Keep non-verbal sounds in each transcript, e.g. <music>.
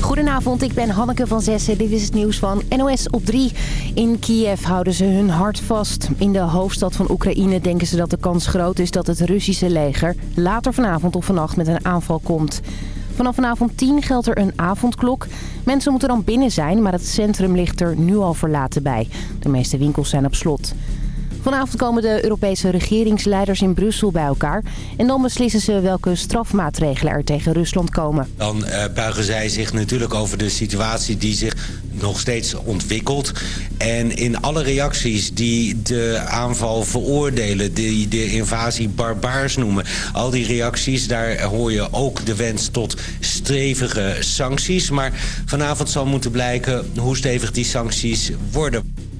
Goedenavond, ik ben Hanneke van Zessen. Dit is het nieuws van NOS op 3. In Kiev houden ze hun hart vast. In de hoofdstad van Oekraïne denken ze dat de kans groot is dat het Russische leger... later vanavond of vannacht met een aanval komt. Vanaf vanavond 10 geldt er een avondklok. Mensen moeten dan binnen zijn, maar het centrum ligt er nu al verlaten bij. De meeste winkels zijn op slot. Vanavond komen de Europese regeringsleiders in Brussel bij elkaar. En dan beslissen ze welke strafmaatregelen er tegen Rusland komen. Dan uh, buigen zij zich natuurlijk over de situatie die zich nog steeds ontwikkelt. En in alle reacties die de aanval veroordelen, die de invasie barbaars noemen... al die reacties, daar hoor je ook de wens tot stevige sancties. Maar vanavond zal moeten blijken hoe stevig die sancties worden.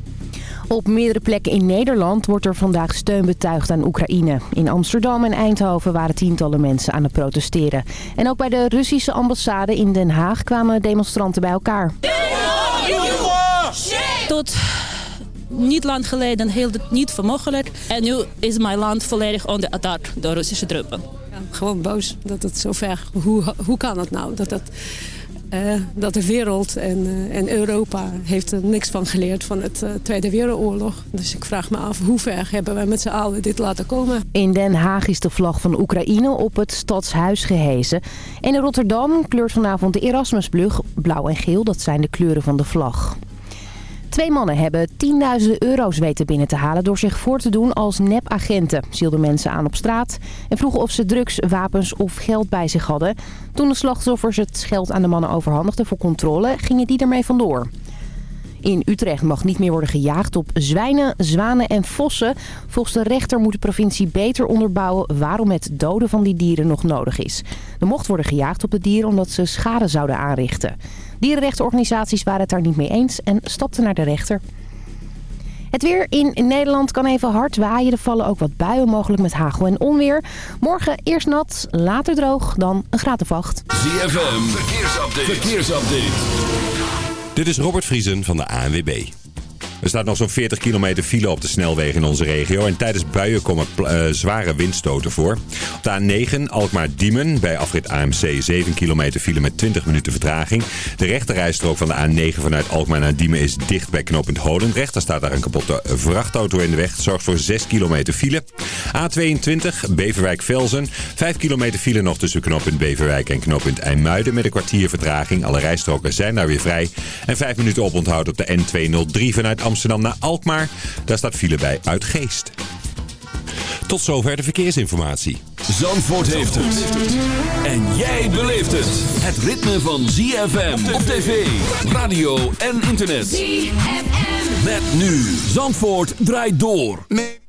Op meerdere plekken in Nederland wordt er vandaag steun betuigd aan Oekraïne. In Amsterdam en Eindhoven waren tientallen mensen aan het protesteren. En ook bij de Russische ambassade in Den Haag kwamen demonstranten bij elkaar. Tot niet lang geleden hield het niet voor mogelijk. En nu is mijn land volledig onder attack door Russische troepen. Ja, gewoon boos dat het zo ver... Hoe, hoe kan het nou dat dat dat de wereld en, uh, en Europa heeft er niks van geleerd van het uh, Tweede Wereldoorlog. Dus ik vraag me af hoe ver hebben wij met z'n allen dit laten komen. In Den Haag is de vlag van Oekraïne op het stadshuis gehezen. En in Rotterdam kleurt vanavond de Erasmusbrug blauw en geel. Dat zijn de kleuren van de vlag. Twee mannen hebben tienduizenden euro's weten binnen te halen... door zich voor te doen als nepagenten. Zielden mensen aan op straat en vroegen of ze drugs, wapens of geld bij zich hadden. Toen de slachtoffers het geld aan de mannen overhandigden voor controle... gingen die ermee vandoor. In Utrecht mag niet meer worden gejaagd op zwijnen, zwanen en vossen. Volgens de rechter moet de provincie beter onderbouwen waarom het doden van die dieren nog nodig is. Er mocht worden gejaagd op de dieren omdat ze schade zouden aanrichten. Dierenrechtenorganisaties waren het daar niet mee eens en stapten naar de rechter. Het weer in Nederland kan even hard waaien. Er vallen ook wat buien, mogelijk met hagel en onweer. Morgen eerst nat, later droog, dan een graad of acht. ZFM, verkeersupdate. verkeersupdate. Dit is Robert Vriesen van de ANWB. Er staat nog zo'n 40 kilometer file op de snelwegen in onze regio. En tijdens buien komen uh, zware windstoten voor. Op de A9 Alkmaar-Diemen bij afrit AMC 7 kilometer file met 20 minuten vertraging. De rechterrijstrook van de A9 vanuit Alkmaar naar Diemen is dicht bij knooppunt Holendrecht. Daar staat daar een kapotte vrachtauto in de weg. Zorgt voor 6 kilometer file. A22 Beverwijk-Velzen. 5 kilometer file nog tussen knooppunt Beverwijk en knooppunt IJmuiden met een kwartier vertraging. Alle rijstroken zijn daar weer vrij. En 5 minuten oponthoud op de N203 vanuit Amsterdam Amsterdam naar Alkmaar. Daar staat file bij uit Geest. Tot zover de verkeersinformatie. Zandvoort heeft het. En jij beleeft het. Het ritme van ZFM op tv, radio en internet. ZFM. Met nu. Zandvoort draait door. Nee.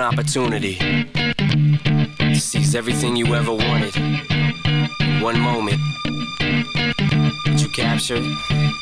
Opportunity to seize everything you ever wanted one moment. Did you capture it?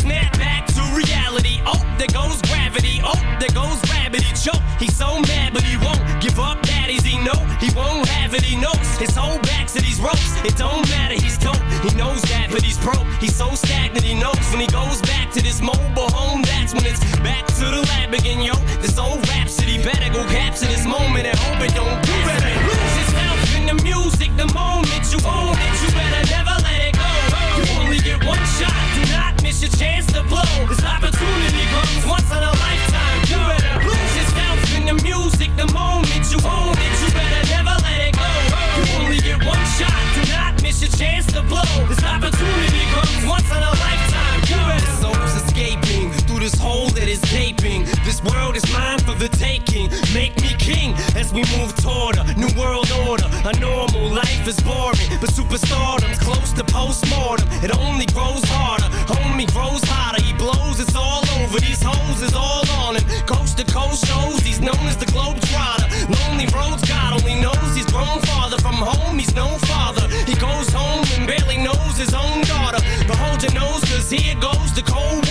Snap back to reality. Oh, there goes gravity. Oh, there goes rabbit. He choke. He's so mad, but he won't give up. Daddies, he know he won't have it. He knows his whole back to these ropes. It don't matter. He's dope. He knows that, but he's broke. He's so stagnant. He knows when he goes back to this mobile home. That's when it's back to the lab again, yo. This old rhapsody better go capture this moment and hope it don't do better. Lose yourself in the music the moment you own it. You better never it's your chance to blow. This opportunity comes once in a lifetime. You better lose yourself in the music the moment you own it. You better never let it go. You only get one shot miss your chance to blow. This opportunity comes once in a lifetime. You souls escaping through this hole that is gaping. This world is mine for the taking. Make me king as we move toward a new world order. A normal life is boring, but superstardom's close to postmortem. It only grows harder. Homie grows hotter. He blows. It's all over. These hoes is all on him. Coast to coast shows. He's known as the globe trotter. Lonely roads. God only knows he's grown farther from home. He's known. Here goes the cold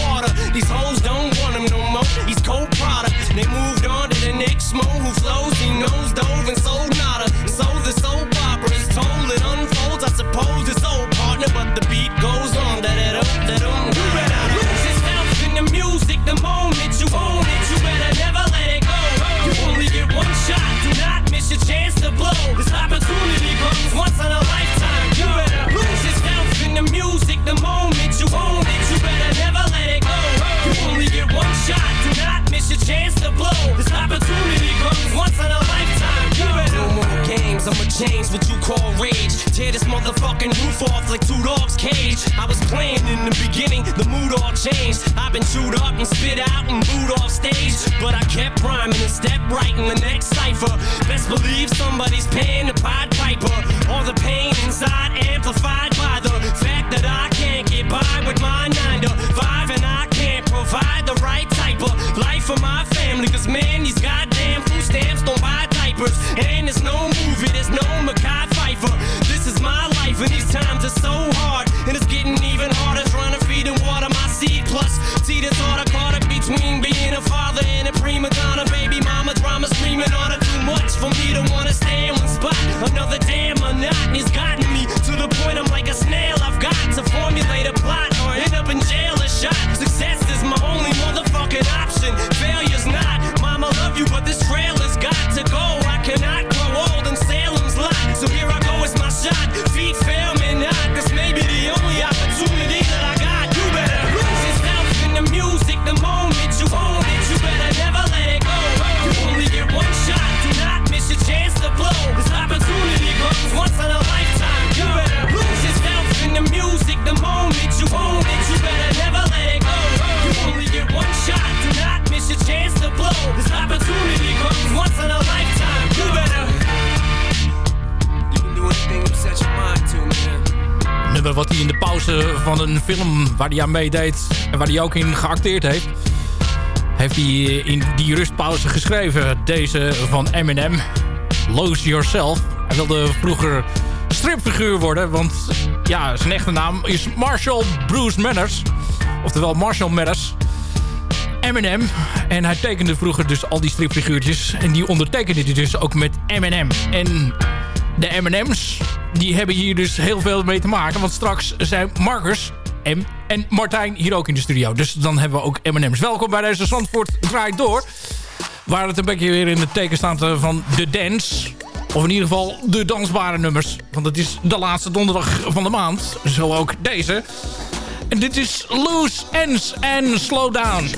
Change what you call rage. Tear this motherfucking roof off like two dogs' cage. I was playing in the beginning, the mood all changed. I've been chewed up and spit out and booed off stage. But I kept rhyming and stepped right in the next cipher. Best believe somebody's paying the Pied Piper. All the pain inside amplified by the fact that I can't get by with my 9 to 5 and I can't provide the right type of life for my family. Cause man, these goddamn food stamps don't buy diapers. And there's no movie, there's no Mackay Pfeiffer. This is my life and these times are so hard. And it's getting even harder trying to feed and water my seed. Plus, see this order caught up between being a father and a prima donna. Baby mama drama screaming on her too much for me to wanna stay in one spot. Another van een film waar hij aan meedeed... en waar hij ook in geacteerd heeft... heeft hij in die rustpauze geschreven. Deze van Eminem, Lose Yourself. Hij wilde vroeger stripfiguur worden, want ja, zijn echte naam is Marshall Bruce Manners. Oftewel Marshall Mathers. Eminem. En hij tekende vroeger dus al die stripfiguurtjes. En die ondertekende hij dus ook met Eminem. En de M&M's, die hebben hier dus heel veel mee te maken. Want straks zijn Marcus M en Martijn hier ook in de studio. Dus dan hebben we ook M&M's. Welkom bij deze Zandvoort Draait Door. Waar het een beetje weer in het teken staat eh, van de dance. Of in ieder geval de dansbare nummers. Want het is de laatste donderdag van de maand. Zo ook deze. En dit is Loose Ends en Slow Down.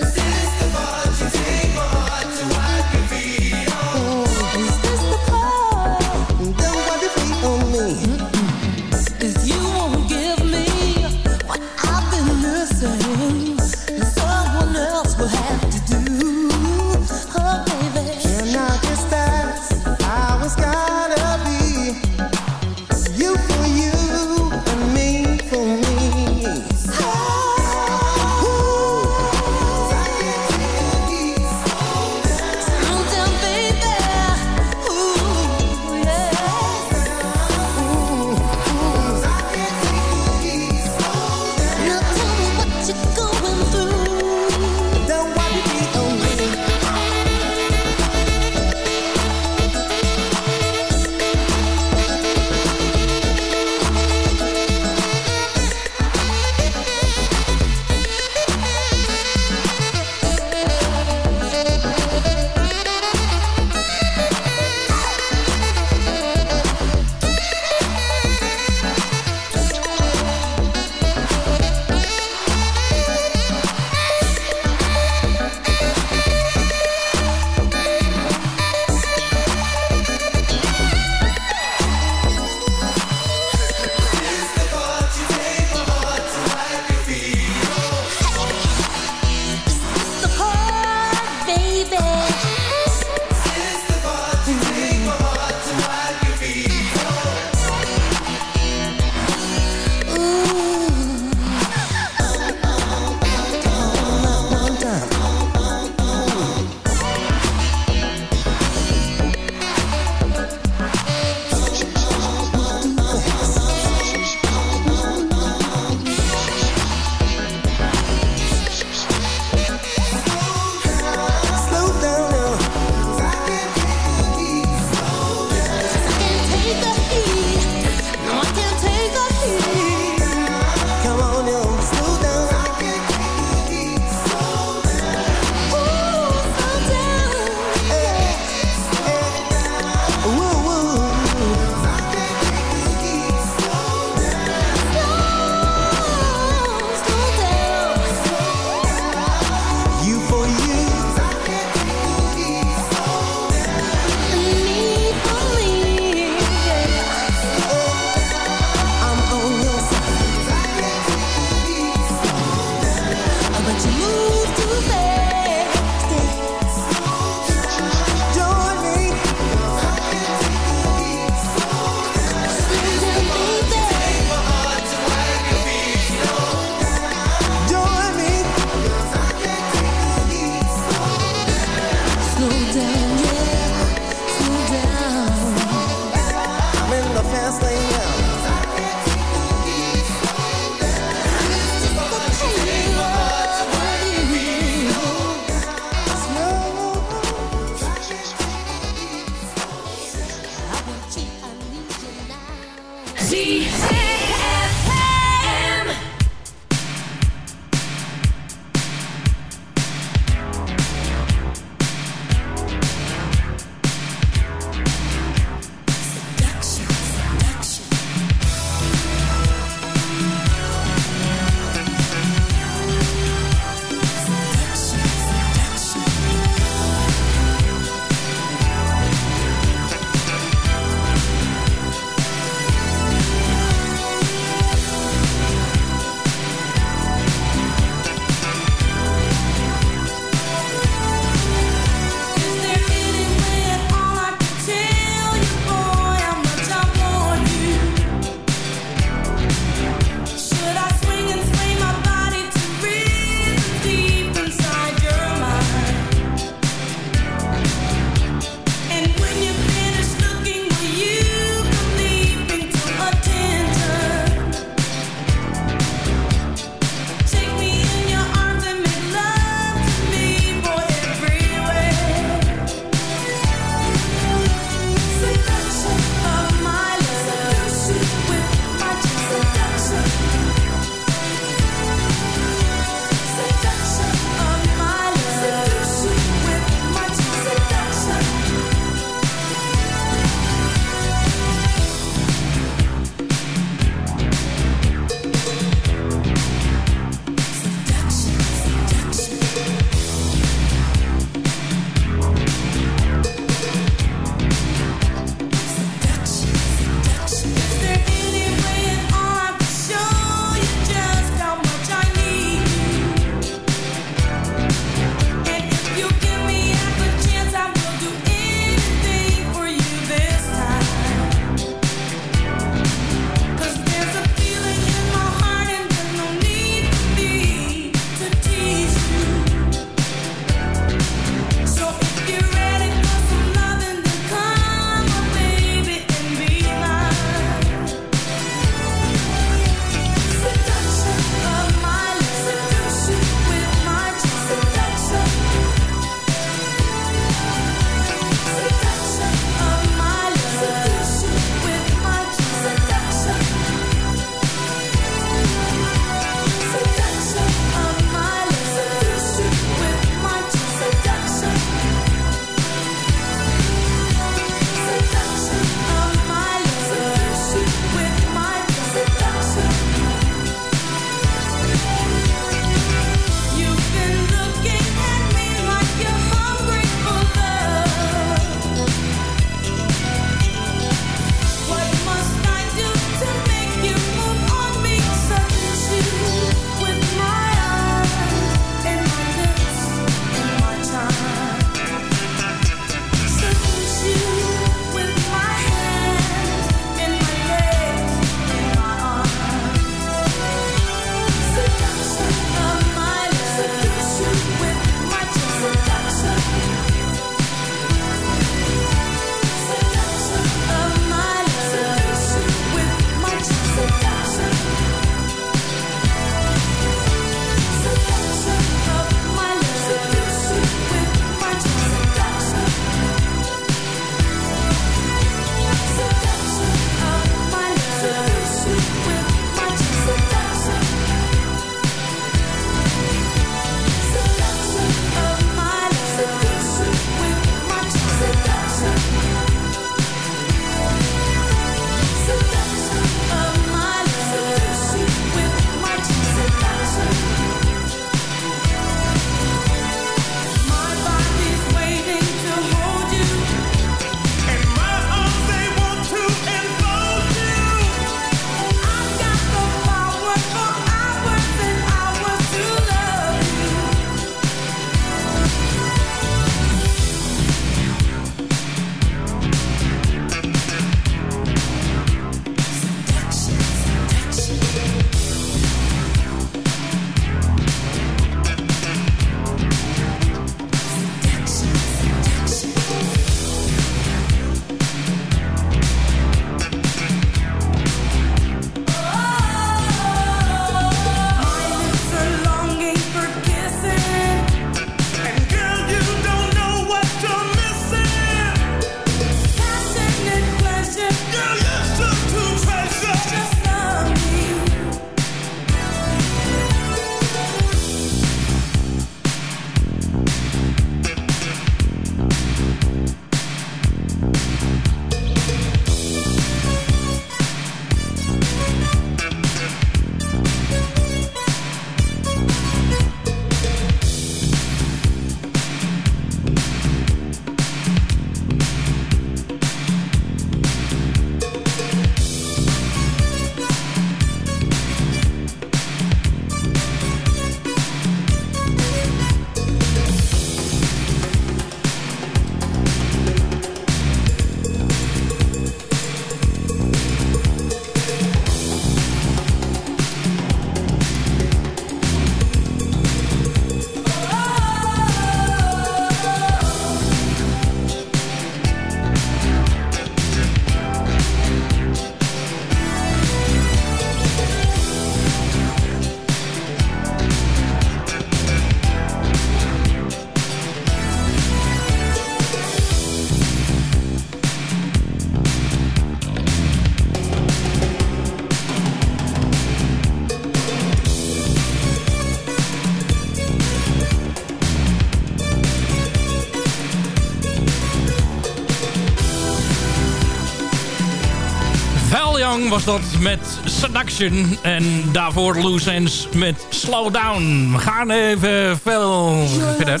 dat met Seduction. En daarvoor Loose Ends met Slow Down. We gaan even veel verder.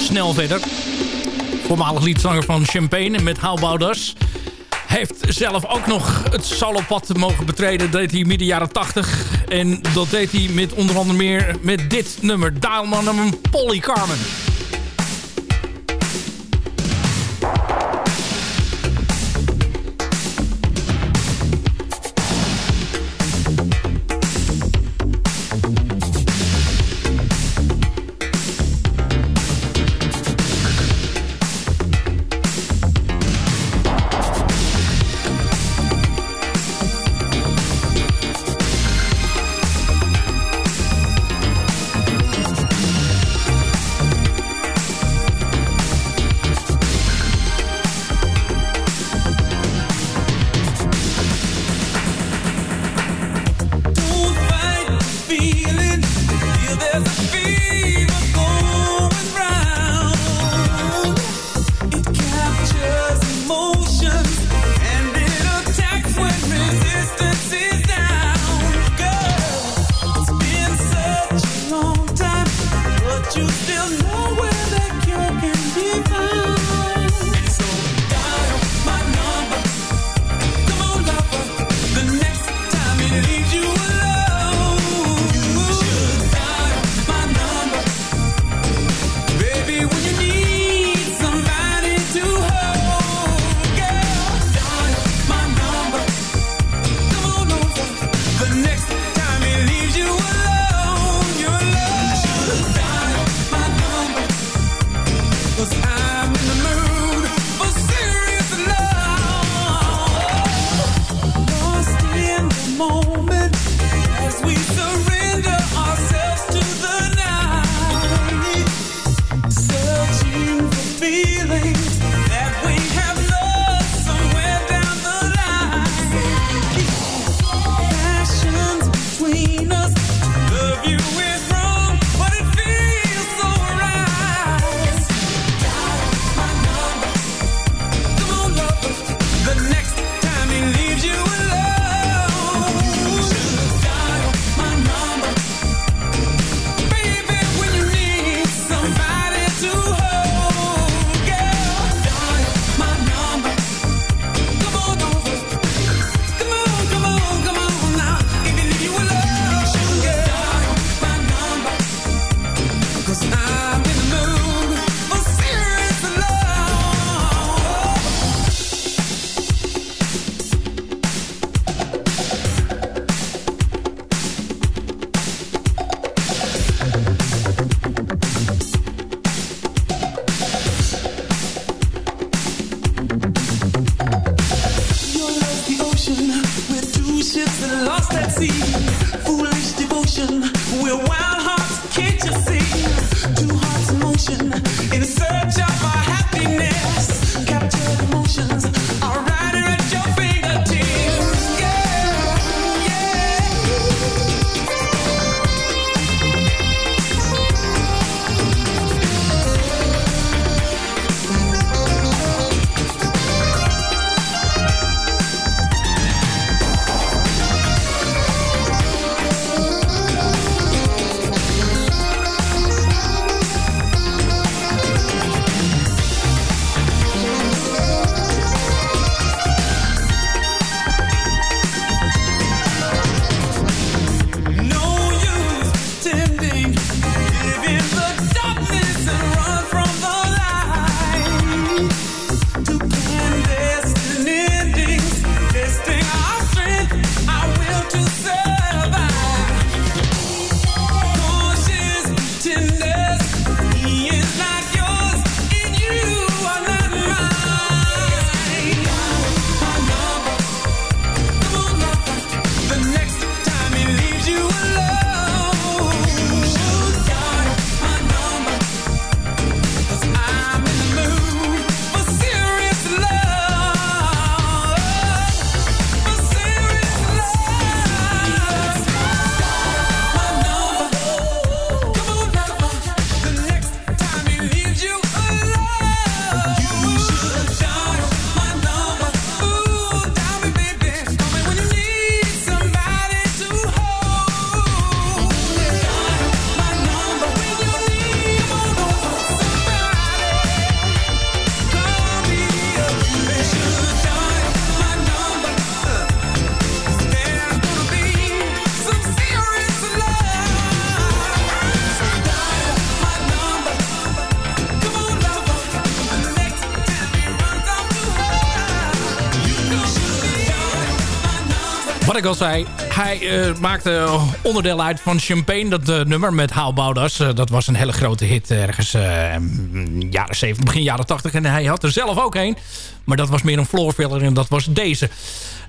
Snel verder. Voormalig liedzanger van Champagne met Houbouders. Heeft zelf ook nog het solopad mogen betreden. Dat deed hij midden jaren 80. En dat deed hij met onder andere meer met dit nummer. Daalman en Polly Carmen. Hij eh, maakte onderdeel uit van Champagne, dat eh, nummer met Haal Boudas. Eh, dat was een hele grote hit ergens jaren 70, begin jaren 80. En hij had er zelf ook een. Maar dat was meer een floorfiller en dat was deze.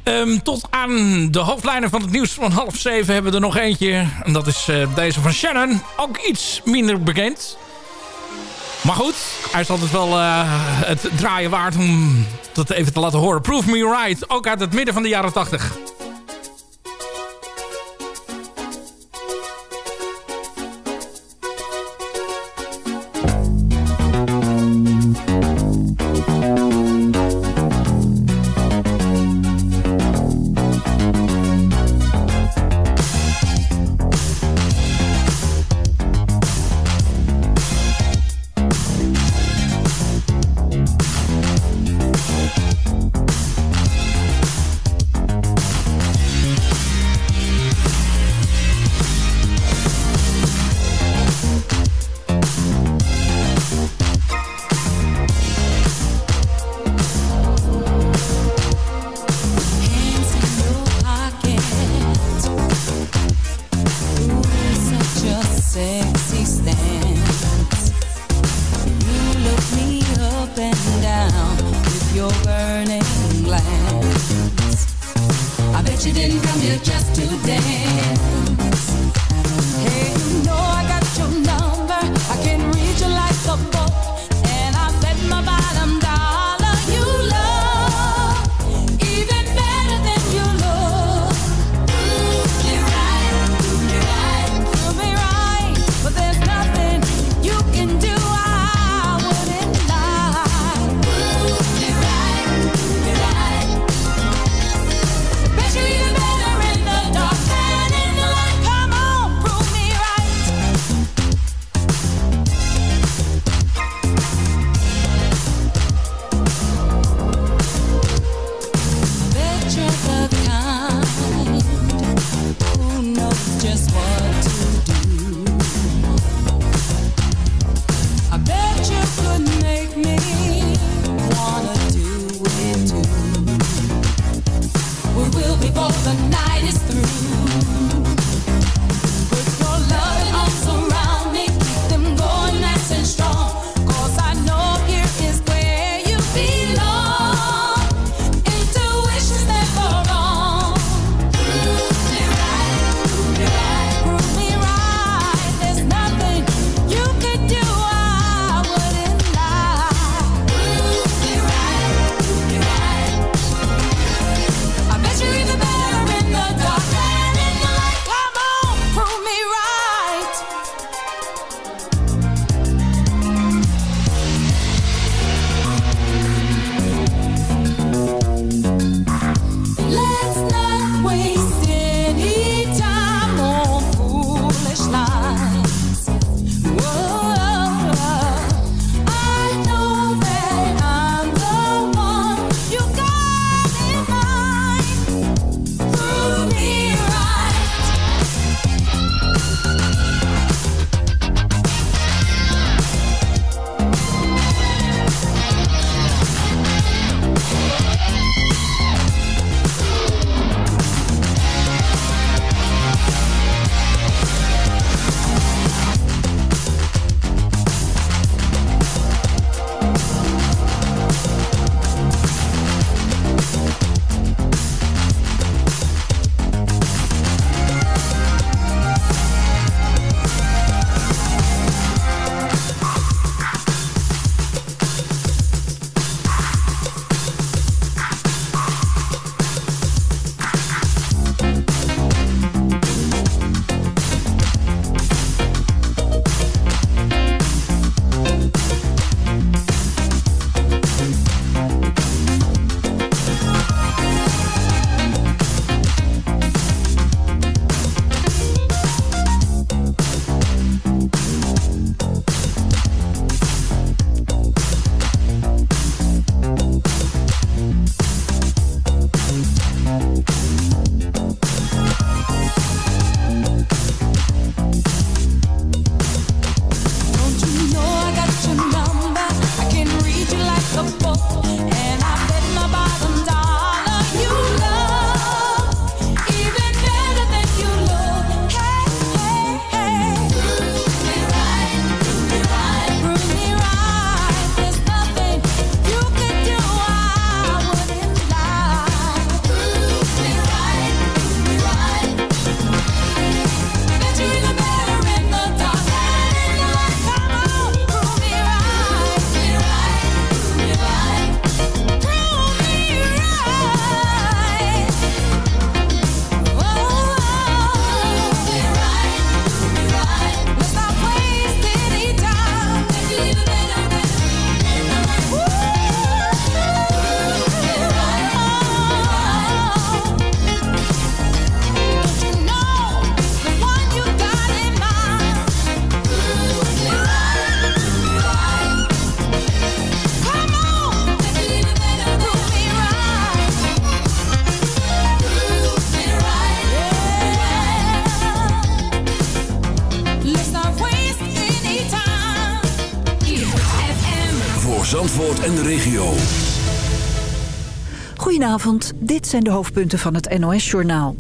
Ehm, tot aan de hoofdlijnen van het nieuws van half zeven hebben we er nog eentje. En dat is deze van Shannon. Ook iets minder bekend. Maar goed, hij is altijd wel het draaien waard om dat even te laten horen. Prove Me Right, ook uit het midden van de jaren 80. Zijn de hoofdpunten van het NOS-journaal.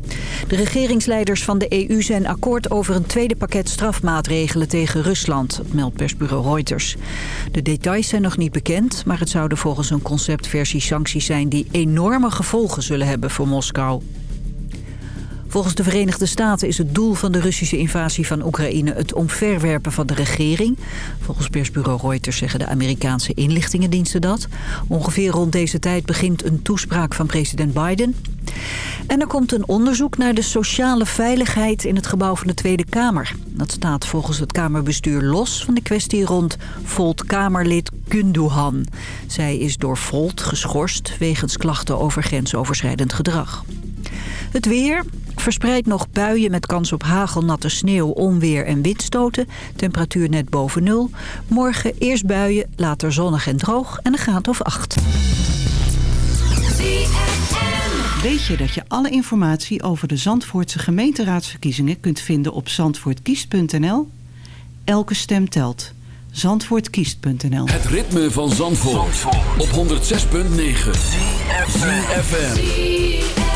De regeringsleiders van de EU zijn akkoord over een tweede pakket strafmaatregelen tegen Rusland, meldt persbureau Reuters. De details zijn nog niet bekend, maar het zouden volgens een conceptversie sancties zijn die enorme gevolgen zullen hebben voor Moskou. Volgens de Verenigde Staten is het doel van de Russische invasie van Oekraïne het omverwerpen van de regering. Volgens persbureau Reuters zeggen de Amerikaanse inlichtingendiensten dat. Ongeveer rond deze tijd begint een toespraak van president Biden. En er komt een onderzoek naar de sociale veiligheid in het gebouw van de Tweede Kamer. Dat staat volgens het Kamerbestuur los van de kwestie rond Volt-Kamerlid Gundogan. Zij is door Volt geschorst wegens klachten over grensoverschrijdend gedrag. Het weer. Verspreid nog buien met kans op hagel, natte sneeuw, onweer en windstoten. Temperatuur net boven nul. Morgen eerst buien, later zonnig en droog en een graad of acht. Weet je dat je alle informatie over de Zandvoortse gemeenteraadsverkiezingen kunt vinden op zandvoortkiest.nl? Elke stem telt. Zandvoortkiest.nl Het ritme van Zandvoort, op 106.9. FM.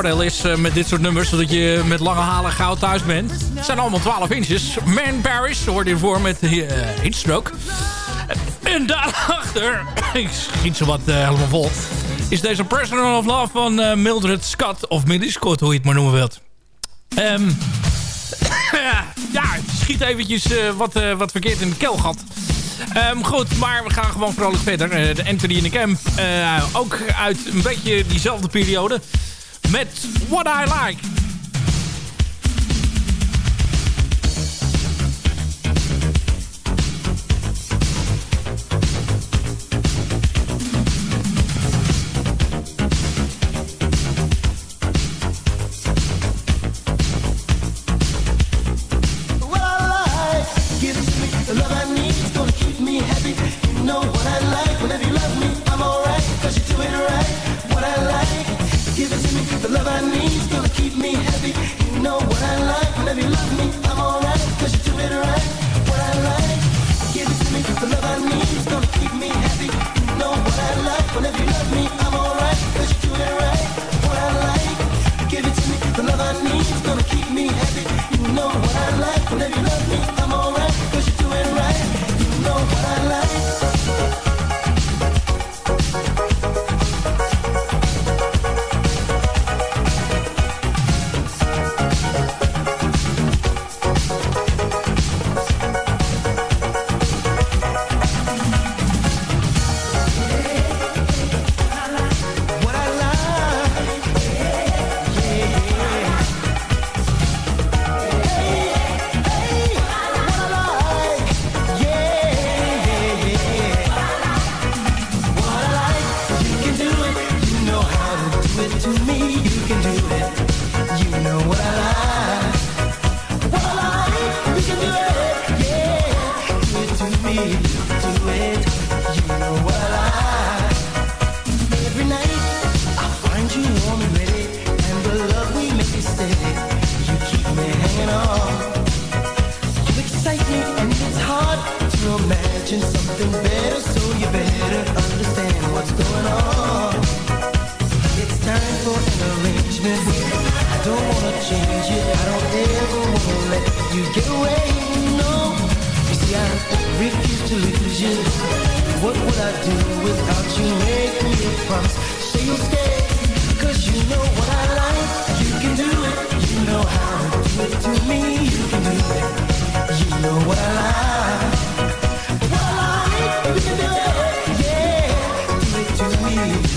voordeel is eh, met dit soort nummers... zodat je met lange halen gauw thuis bent. Het zijn allemaal 12 inches. Man Paris hoorde je voor met uh, Heatstroke. En daarachter, <coughs> ik schiet ze wat eh, helemaal vol... is deze Prisoner of Love van Mildred Scott... of Millie Scott, hoe je het maar noemen wilt. Um, <coughs> ja, schiet eventjes wat, wat verkeerd in de kelgat. Um, goed, maar we gaan gewoon vrolijk verder. De Anthony in de Camp, ook uit een beetje diezelfde periode. met What I Like.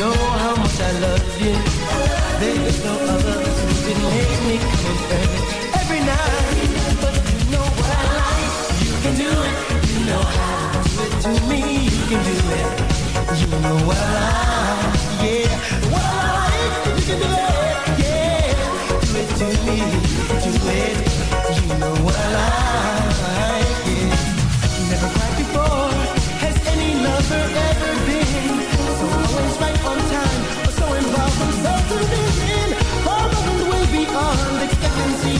know how much I love you. There is no other who can make me come every night. But you know what I like. You can do it. You know how to do it to me. You can do it. You know what I like. Yeah. What I like. You can do it. Yeah. Do it to me. Do it. You know what I like.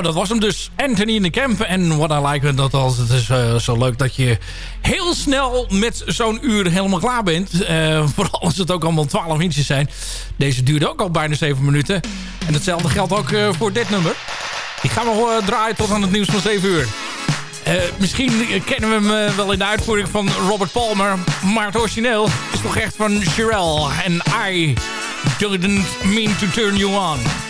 Nou, dat was hem dus. Anthony in de Camp. En wat I like dat als Het is eh, zo leuk dat je heel snel met zo'n uur helemaal klaar bent. Eh, <laughs> vooral als het ook allemaal 12 inches zijn. Deze duurde ook al bijna 7 minuten. En hetzelfde geldt ook eh, voor dit nummer. Die gaan we draaien tot aan het nieuws van 7 uur. misschien kennen we hem wel in de uitvoering van Robert Palmer. Maar het origineel is toch echt van Sherelle. En I didn't mean to turn you on.